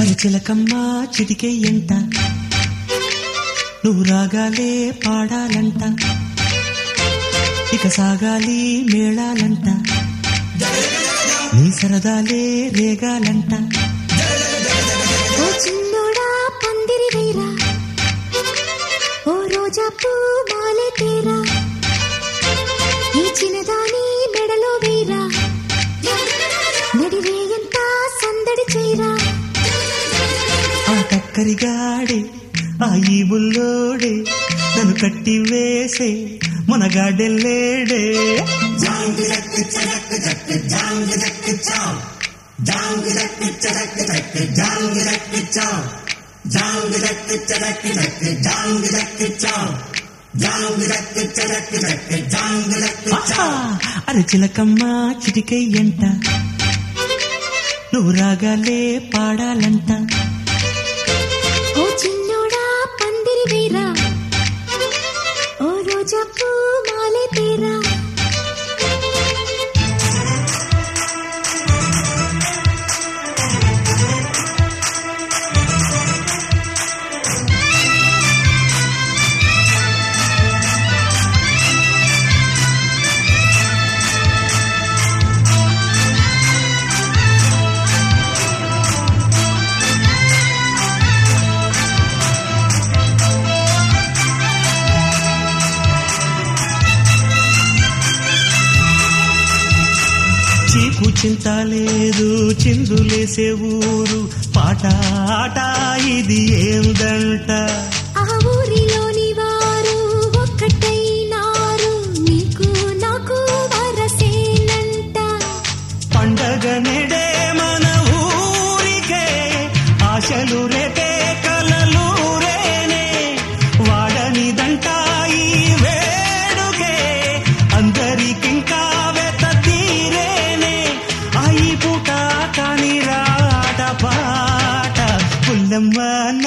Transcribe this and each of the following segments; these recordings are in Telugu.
అరిచిలకమ్మ చిటికే ఎంట నువ్వు రాగాలే పాడాలంట. ఇక సాగాలి మేళాలంట. నీ సరదాలే రేగాలంట. ఓ చిన్నోడా పందిరి వేరా. ఓ రోజా పూ మాలే తేరా. ఈ చిన్నదాని మెడలో వేరా. నడిరేయంతా ఆ కక్కరిగాడే ఆ ఈ బుల్లోడే నన్ను కట్టి వేసే మునగాడెల్లేడే! అరే చిలకమ్మ చిటికై ఎంట నువ్వు రాగాలే పాడాలంట. చీకు లేదు చిందులేసే ఊరు. పాట ఆట ఇది ఏందంట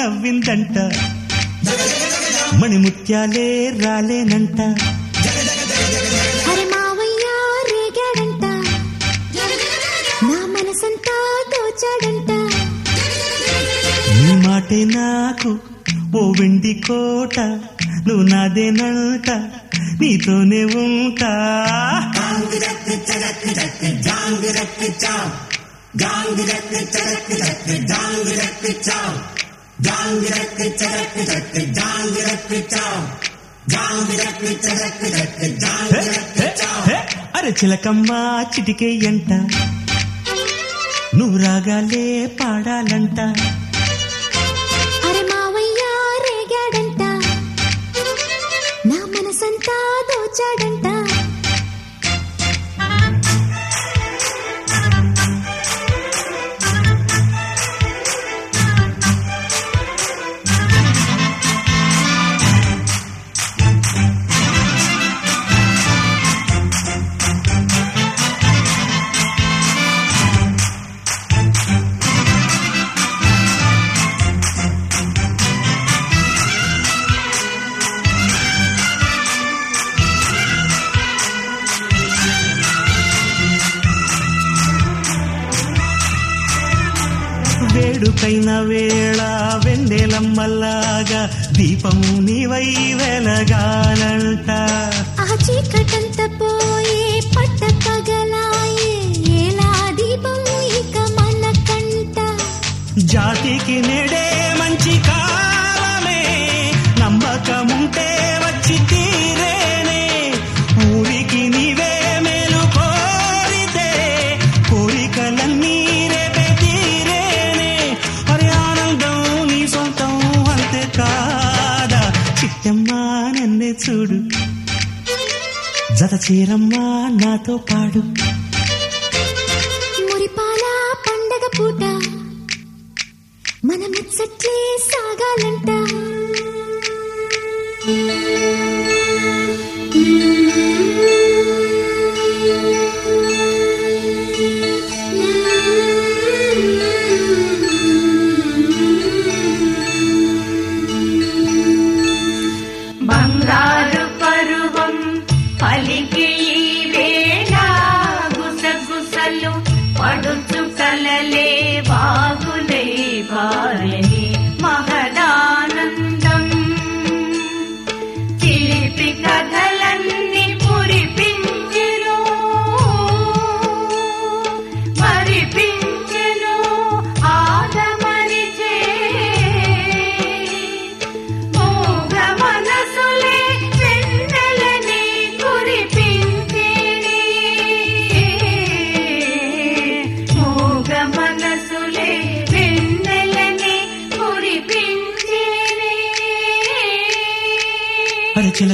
నవ్విందంట. మణిముత్యాలే రాలేనంట. నా మాటే నాకు ఓ వెండి కోట నువ్వు నాదేనంట నీతోనే ఉంటా. హే, హే, హే, అరే చిలకమ్మ చిటికే ఎంట నువ్వు రాగాలే పాడాలంట. వేడుకైన వేళ వెన్నెలమ్మల్లాగా దీపం నీవై వెలగాలంట. ఆ చీకటంత పోయే పట్ట పగలాయే ఎలా దీపం ఇక మన కంట జాతికి నెడే చూడు. జత చీరమ్మా నాతో పాడు. మురిపాల పండగ పూట మన ముచ్చట్లే సాగాలంట.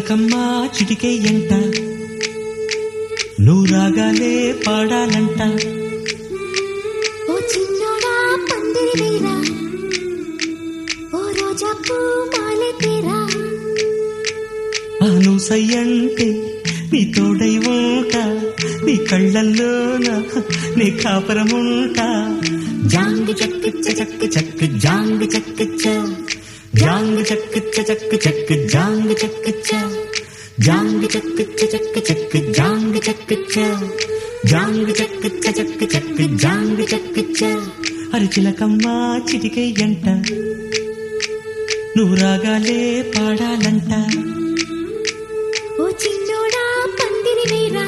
చిలకమ్మ చిటికే ఎంట నువ్వు రాగాలే పాడాలంట. ఓ చిన్నోడా పందిరి వీరా. ఓ రోజా పూ మాలె తీరా. అను సయ్యంటే నీ తోడై ఉంటా నీ కళ్ళల్లోన నీ కాపరముంటా. జాంగు చక్కు చక్కు చక్కు జాంగు చక్కు చ జాంగు చక్కు చక్కు చక్కు జాంగు చక్కు జాంగు చక్కు చక్కు చక్కు జాంగు చక్కు జాంగు చక్కు చక్కు చక్కు జాంగు చక్కు అరిచిలకమ్మ చిటికై ఎంట నువ్వు రాగాలే పాడాలంట ఓ చిన్నోడా పందిరి వీరా